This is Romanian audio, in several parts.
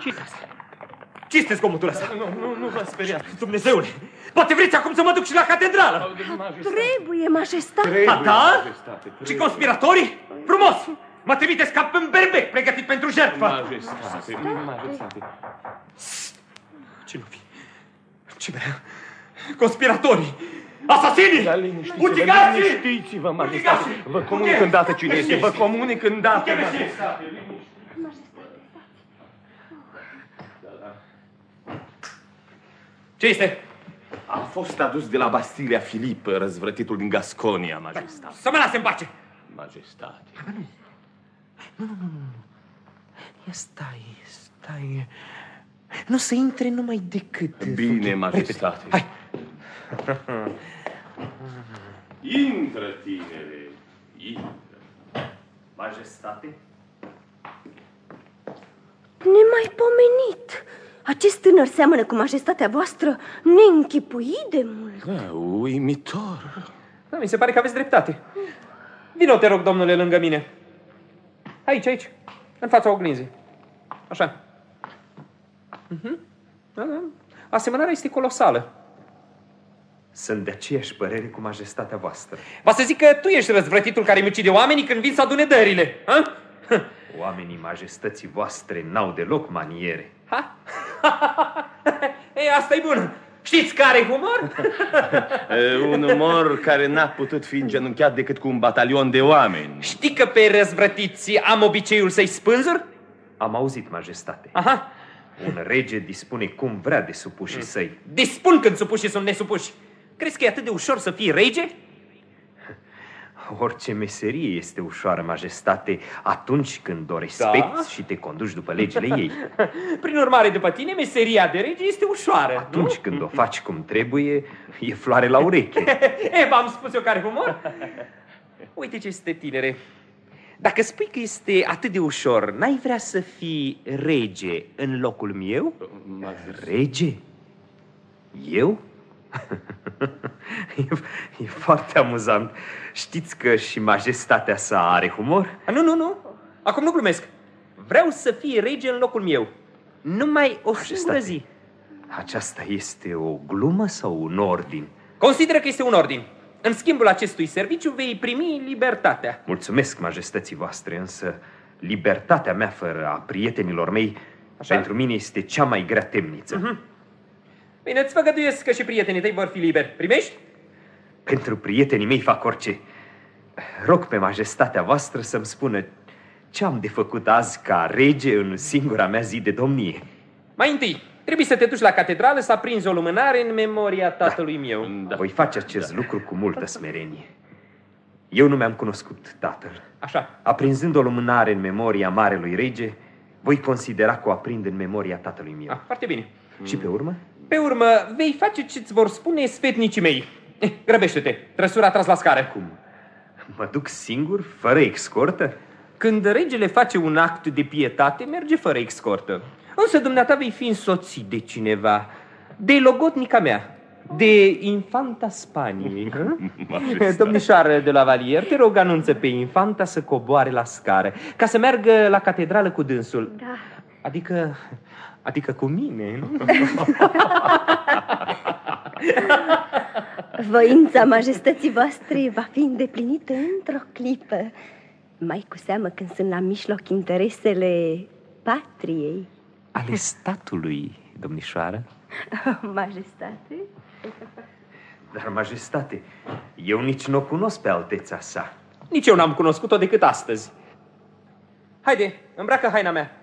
ce asta? Ce este zgomotul ăsta? Nu, nu, nu vă speriați. Dumnezeule, poate vreți acum să mă duc și la catedrală? Trebuie, majestate. A, da? Și conspiratorii? Frumos! Mă trimiteți ca în berbec pregătit pentru jertfă. Majestate, majestate. Ce nu fi? Ce vrea? Conspiratorii! Asasinii! Dar liniștiți-vă, Ucigații! liniștiți-vă, majestate. Vă comunic îndată cine este, vă comunic îndată. majestate. Ce este? A fost adus de la Bastilia Filip, răzvrătitul din Gasconia, majestate. Să mă lase în pace! Majestate. Ia stai, stai. Nu să intre numai decât... Bine, majestate. Hai! Intră, tinere, intră. Majestate? Nemaipomenit. Acest tânăr seamănă cu majestatea voastră neînchipuit de mult. Da, uimitor. Da, mi se pare că aveți dreptate. Vino, te rog, domnule, lângă mine. Aici, aici, în fața oglinzii. Așa. Mhm. Da, da. Asemănarea este colosală. Sunt de aceeași părere cu majestatea voastră. Va să zic că tu ești răzvrătitul care mucide oamenii când vin să adune dările. Ha? Oamenii majestății voastre n-au deloc maniere. Ha? Ei, asta e bun. Știți care e humor? E, Un umor care n-a putut fi îngenunchiat decât cu un batalion de oameni. Știi că pe răzvrătiți am obiceiul să-i spânzur? Am auzit, majestate. Aha. Un rege dispune cum vrea de supușii săi. Dispun când supușii sunt nesupuși. Crezi că e atât de ușor să fii rege? Orice meserie este ușoară, majestate, atunci când o respecti Da? și te conduci după legile ei. Prin urmare, după tine, meseria de rege este ușoară. Atunci când o faci cum trebuie, e floare la ureche. E, v-am spus eu care humor? Uite ce este tinere. Dacă spui că este atât de ușor, n-ai vrea să fii rege în locul meu? Rege? Eu? e, e foarte amuzant. Știți că și majestatea sa are humor? A, nu, nu, nu. Acum nu glumesc. Vreau să fii rege în locul meu. Numai o singură zi. Aceasta este o glumă sau un ordin? Consideră că este un ordin. În schimbul acestui serviciu vei primi libertatea. Mulțumesc majestății voastre, însă libertatea mea fără a prietenilor mei Așa? pentru mine este cea mai grea temniță. Mhm. Bine, îți făgăduiesc că și prietenii tăi vor fi liberi. Primești? Pentru prietenii mei fac orice. Rog pe majestatea voastră să-mi spună ce am de făcut azi ca rege în singura mea zi de domnie. Mai întâi, trebuie să te duci la catedrală să aprinzi o lumânare în memoria tatălui meu. Da. Voi face acest lucru cu multă smerenie. Eu nu mi-am cunoscut tatăl. Așa. Aprinzând o lumânare în memoria marelui rege, voi considera că o aprind în memoria tatălui meu. Ah, foarte bine. Și pe urmă? Pe urmă, vei face ce-ți vor spune sfetnicii mei. Eh, grăbește-te, trăsura a tras la scară. Cum? Mă duc singur, fără escortă? Când regele face un act de pietate, merge fără escortă. Însă dumneata vei fi însoțit de cineva, de logotnica mea, de infanta Spaniei. hă? Domnișoară de la Valier, te rog anunță pe infanta să coboare la scară, ca să meargă la catedrală cu dânsul. Da. Adică, adică cu mine, nu? Voința majestății voastre va fi îndeplinită într-o clipă. Mai cu seamă când sunt la mijloc interesele patriei. Ale statului, domnișoară. Majestate? Dar, majestate, eu nici nu o cunosc pe alteța sa. Nici eu n-am cunoscut-o decât astăzi. Haide, îmbracă haina mea.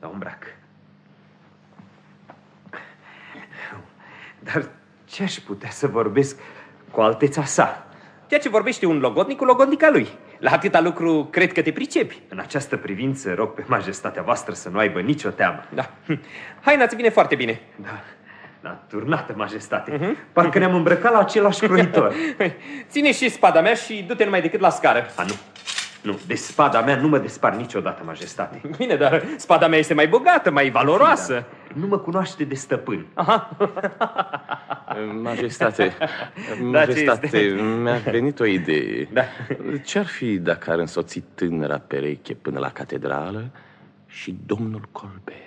Da, da, îmbrac. Dar ce aș putea să vorbesc cu alteța sa? Ceea ce vorbește un logodnic cu logodnica lui. La atâta lucru cred că te pricepi. În această privință rog pe majestatea voastră să nu aibă nicio teamă. Da. Haina ți vine foarte bine. Da, da, turnată majestate. Uh-huh. Parcă ne-am îmbrăcat la același croitor. Ține și spada mea și du-te numai decât la scară. A, nu. Nu, de spada mea nu mă despar niciodată, majestate. Bine, dar spada mea este mai bogată, mai valoroasă. Da, nu mă cunoaște de stăpân. Aha. Majestate, Da, ce majestate, este? mi-a venit o idee. Da. Ce-ar fi dacă ar însoți tânăra pereche până la catedrală și domnul Colbert.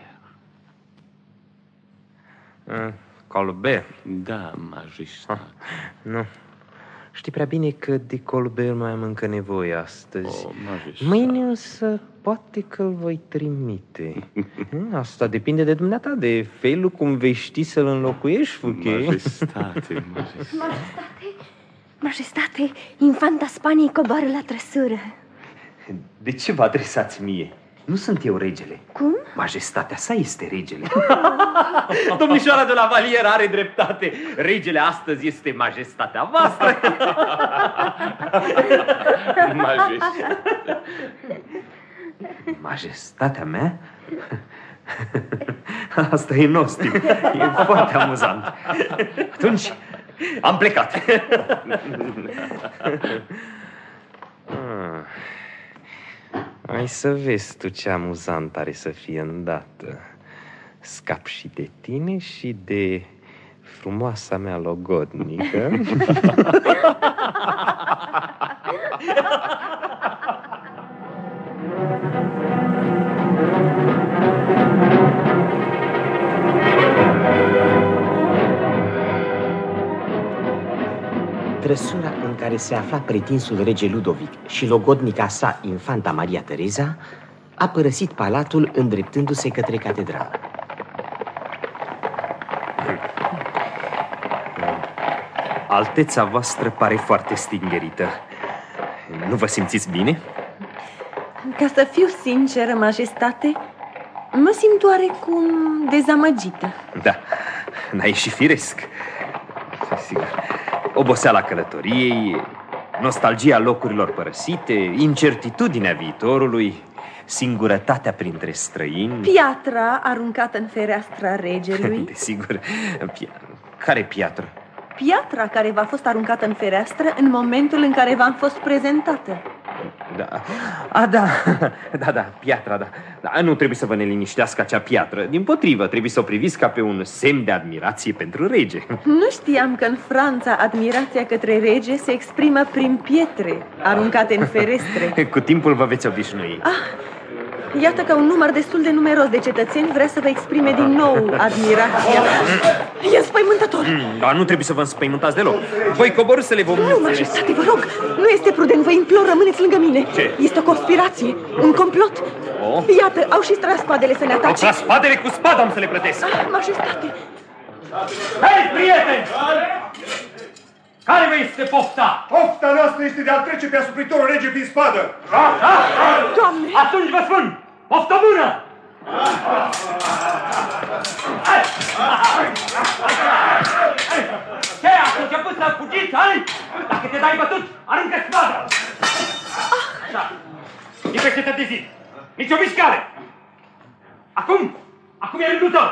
Uh, Colbert? Da, majestate. Nu. Știi prea bine că de Colbert mai am încă nevoie astăzi. Oh, majestate. Mâine însă poate că îl voi trimite. Hmm, Asta depinde de dumneata, de felul cum vei ști să-l înlocuiești, Fouquet. Majestate, majestate. Majestate, majestate, infanta Spaniei coboară la trăsură. De ce vă adresați mie? Nu sunt eu regele. Cum? Majestatea sa este regele. Domnișoara de la Valier are dreptate. Regele astăzi este majestatea voastră. Majestate. Majestatea mea? Asta e nostim. E foarte amuzant. Atunci, am plecat. Ah. Ai să vezi tu ce amuzant are să fie îndată. Scap și de tine și de frumoasa mea logodnică. Trăsura în care se afla pretinsul rege Ludovic și logodnica sa, infanta Maria Tereza, a părăsit palatul îndreptându-se către catedrală. Alteța voastră pare foarte stingerită. Nu vă simțiți bine? Ca să fiu sinceră, majestate, mă simt oarecum dezamăgită. Da, n-a ieșit firesc. Sigur. Oboseala călătoriei, nostalgia locurilor părăsite, incertitudinea viitorului, singurătatea printre străini. Piatra aruncată în fereastra regelui, Desigur, pia... care piatră? piatra care v-a fost aruncată în fereastră în momentul în care v-am fost prezentată. Da. A, da, da, da, piatra, da. da. Nu trebuie să vă neliniștească acea piatră. Din potrivă, trebuie să o priviți ca pe un semn de admirație pentru rege. Nu știam că în Franța admirația către rege se exprimă prin pietre aruncate în ferestre. Cu timpul vă veți obișnui. Ah, iată că un număr destul de numeros de cetățeni vrea să vă exprime din nou admirația. E înspăimântător! Mm, Dar nu trebuie să vă înspăimântați deloc. Voi coborâ să le vom Nu, înțelege. majestate, vă rog, nu este prudent, vă implor, rămâneți lângă mine. Ce? Este o conspirație, un complot. Oh. Iată, au și tras spadele să ne Au atace. tras spadele cu spada, am să le plătesc. Ah, majestate, Hei, prieteni! Care vă este pofta? Pofta noastră este de a trece pe asupritorul rege prin spadă. doamne, Atunci vă spun, poftă bună! Ce, ați început să fugiți, hai? Dacă te dai bătut, aruncă spada! Așa. E peste de zi. Nici o mișcare! Acum, acum e rândul tău!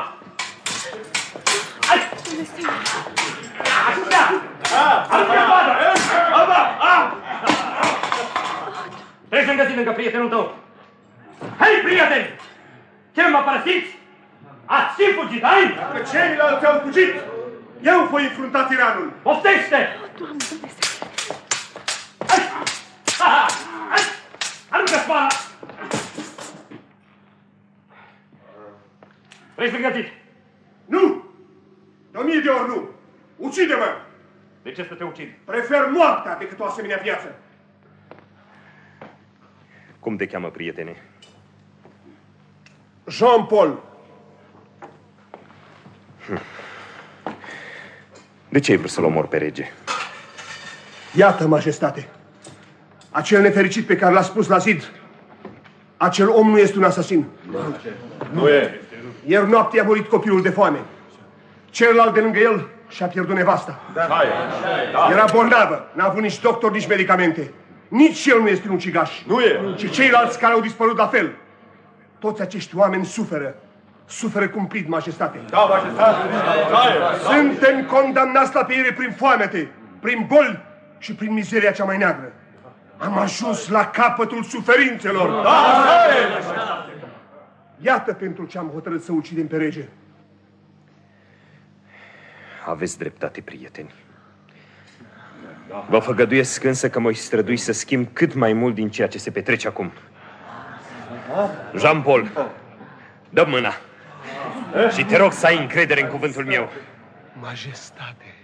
Hai! Așa! Aruncă spada! Treci lângă zi, lângă prietenul tău. Hei, prieteni! Ce mă părăsiți? Ați și fugit, hai? Dacă ceilalți au fugit, eu voi înfrunta tiranul. Poftește! doamne, Dumnezeu. Hai! Ha! Hai! Aruncă spada! Treci lângă zi. Nu! De o mie de ori nu! Ucide-mă! De ce să te ucid? Prefer moartea decât o asemenea viață. Cum te cheamă, prietene? Jean-Paul, De ce ai vrut să-l omor pe rege? iată, majestate. Acel nefericit pe care l-a spus la zid, acel om nu este un asasin. Nu e. Ieri noapte a murit copilul de foame. Celălalt de lângă el și-a pierdut nevasta. Hai. Era bolnavă, n-a avut nici doctor, nici medicamente. Nici el nu este un ucigaș. Nu e. Și ceilalți care au dispărut la fel. Toți acești oameni suferă. Suferă cumplit, majestate. Da, majestate. Hai. Suntem condamnați la peire prin foamete, prin boli și prin mizeria cea mai neagră. Am ajuns la capătul suferințelor. Da, așa e. Iată pentru ce am hotărât să ucidem pe rege. Aveți dreptate, prieteni. Vă făgăduiesc însă că mă voi strădui să schimb cât mai mult din ceea ce se petrece acum. Jean-Paul, Dă mâna. Și te rog să ai încredere în cuvântul meu. Majestate.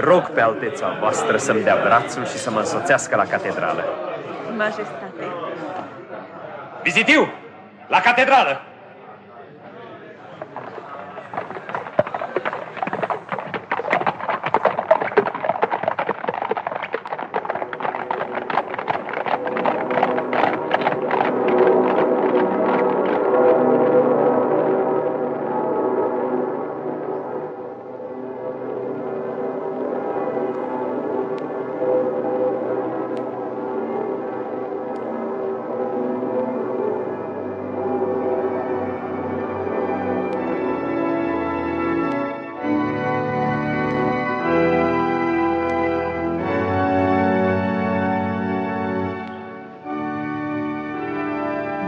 Rog pe alteța voastră să-mi dea brațul și să mă însoțească la catedrală. Majestate. Vizitiu! La catedrală!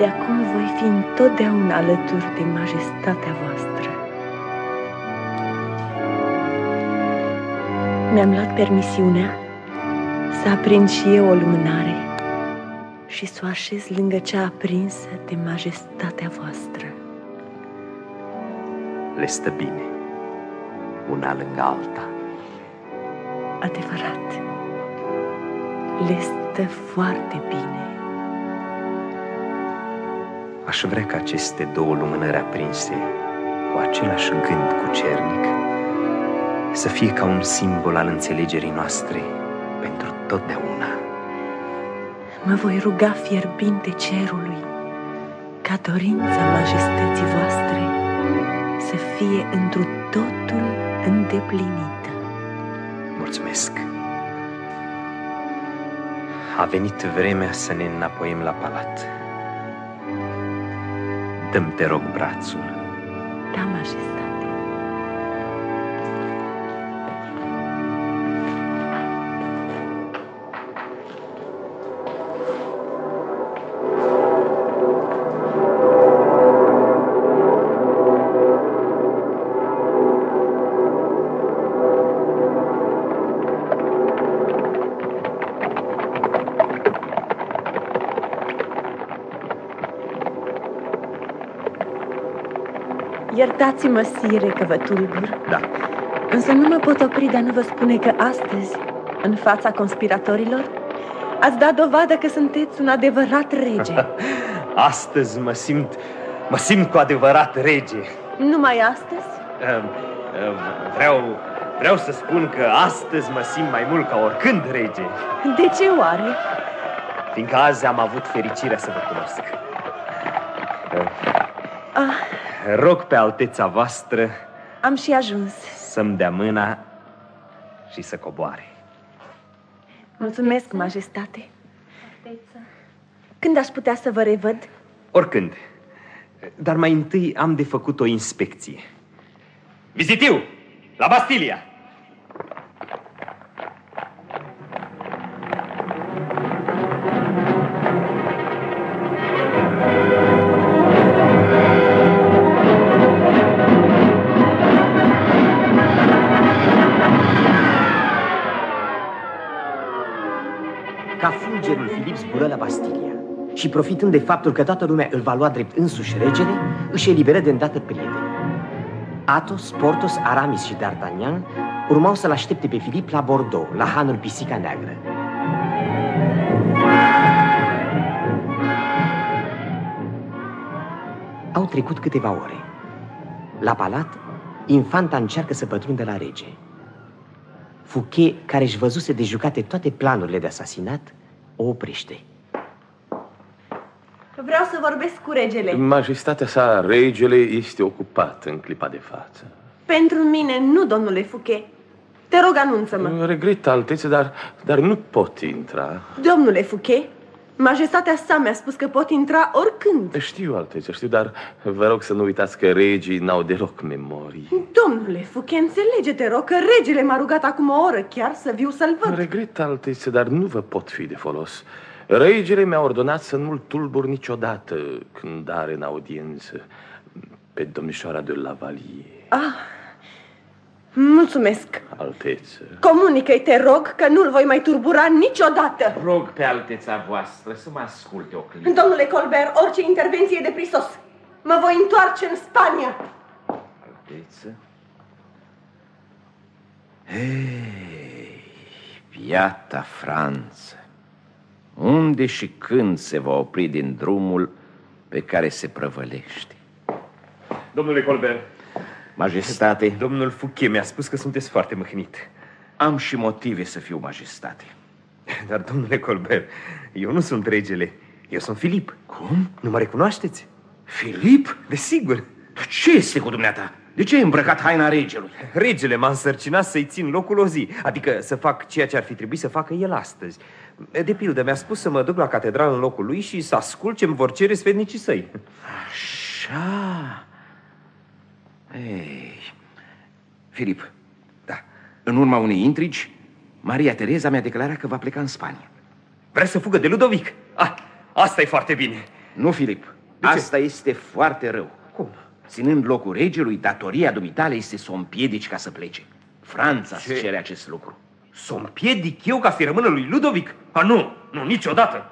De acum voi fi întotdeauna alături de majestatea voastră. Mi-am luat permisiunea să aprind și eu o lumânare și să o așez lângă cea aprinsă de majestatea voastră. Le stă bine, una lângă alta. Adevărat, le stă foarte bine. Aș vrea ca aceste două lumânări aprinse, cu același gând cu cernic, să fie ca un simbol al înțelegerii noastre pentru totdeauna. Mă voi ruga fierbinte cerului ca dorința majestății voastre să fie întru totul îndeplinită. Mulțumesc! A venit vremea să ne înapoiem la palat. Dăm te rog brațul. Da, majestate. Iertați-mă, sire, că vă tulbur, Da, însă nu mă pot opri de a nu vă spune că astăzi, în fața conspiratorilor, ați dat dovadă că sunteți un adevărat rege. Astăzi mă simt, mă simt cu adevărat rege. Numai astăzi? Ehm, ehm, Vreau, vreau să spun că astăzi mă simt mai mult ca oricând rege, De ce oare? fiindcă azi am avut fericirea să vă cunosc. Ah, Rog pe alteța voastră am și ajuns. să-mi dea mâna și să coboare. Mulțumesc, majestate. Când aș putea să vă revăd? Oricând. Dar mai întâi am de făcut o inspecție. Vizitiu! La Bastilia! Ca fulgerul Filip zbură la Bastilia și profitând de faptul că toată lumea îl va lua drept însuși regele, își eliberă de îndată prietenii. Athos, Portos, Aramis și D'Artagnan urmau să-l aștepte pe Filip la Bordeaux, la hanul Pisica Neagră. Au trecut câteva ore. La palat, infanta încearcă să pătrundă la rege. Fouquet, care își văzuse de jucate toate planurile de asasinat, o oprește. Vreau să vorbesc cu regele. Majestatea sa, regele, este ocupat în clipa de față. Pentru mine, nu, domnule Fouquet. Te rog, anunță-mă. Regret, altețe, dar, dar nu pot intra. Domnule Fouquet, majestatea sa mi-a spus că pot intra oricând. Știu, altețe, știu, dar vă rog să nu uitați că regii n-au deloc memorii. Domnule Fouquet, înțelege, te rog, că regele m-a rugat acum o oră chiar să viu să-l văd. Regret, altețe, dar nu vă pot fi de folos. Regele mi-a ordonat să nu-l tulbur niciodată când are în audiență pe domnișoara de Lavalier. Ah, Mulțumesc. Alteță. Comunică-i, te rog, că nu-l voi mai turbura niciodată. Rog pe alteța voastră să mă asculte o clipă. Domnule Colbert, orice intervenție e de prisos. Mă voi întoarce în Spania. Alteță. Hei, piata Franță, unde și când se va opri din drumul pe care se prăvălește? Domnule Colbert, Majestate, domnul Fouquet mi-a spus că sunteți foarte mâhnit. am și motive să fiu majestate. Dar, domnule Colbert, eu nu sunt regele. Eu sunt Filip. Cum? Nu mă recunoașteți? Filip? Desigur. Ce este cu dumneata? De ce ai îmbrăcat haina regelui? Regele m-a însărcinat să-i țin locul o zi, adică să fac ceea ce ar fi trebuit să facă el astăzi. De pildă, mi-a spus să mă duc la catedrală în locul lui și să ascult ce-mi vor cere sfednicii săi. Așa. Ei, Filip, Da. în urma unei intrigi, Maria Tereza mi-a declarat că va pleca în Spania. Vrea să fugă de Ludovic? Ah, asta e foarte bine. Nu, Filip, De ce? asta este foarte rău. Cum? Ținând locul regelui, datoria dumitale este să o împiedici ca să plece. Franța Ce? îți cere acest lucru. Să o împiedic eu ca să-i rămână lui Ludovic? Ah, nu, nu, niciodată.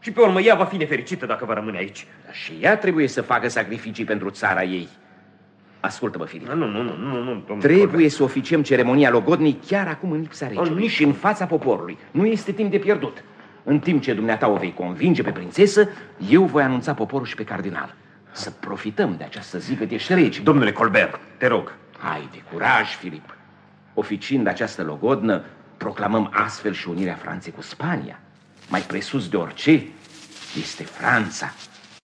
Și pe urmă ea va fi nefericită dacă va rămâne aici. Dar și ea trebuie să facă sacrificii pentru țara ei. Ascultă-mă, Filip. Ah, Nu, nu, nu, nu, nu, domnule Trebuie Colbert. să oficiem ceremonia logodnii chiar acum în lipsa regelui nici și în fața poporului. Nu este timp de pierdut. În timp ce dumneata o vei convinge pe prințesă, eu voi anunța poporul și pe cardinal. Să profităm de această zi cât ești rege. Domnule Colbert, te rog. Hai de curaj, Filip. Oficiind această logodnă, proclamăm astfel și unirea Franței cu Spania. Mai presus de orice, este Franța,